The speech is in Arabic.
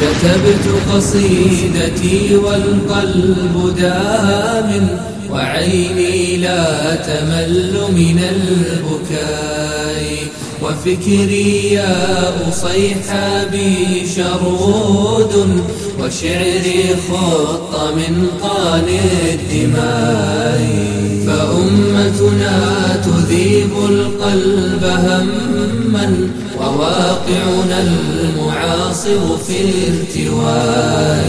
كتبت قصيدتي والقلب دام وعيني لا تمل من البكاء وفكري يا أصيحابي شرود وشعري خط من طال الدماء فأمتنا تذيب القلب هما وواقعنا المعاصر في ارتواء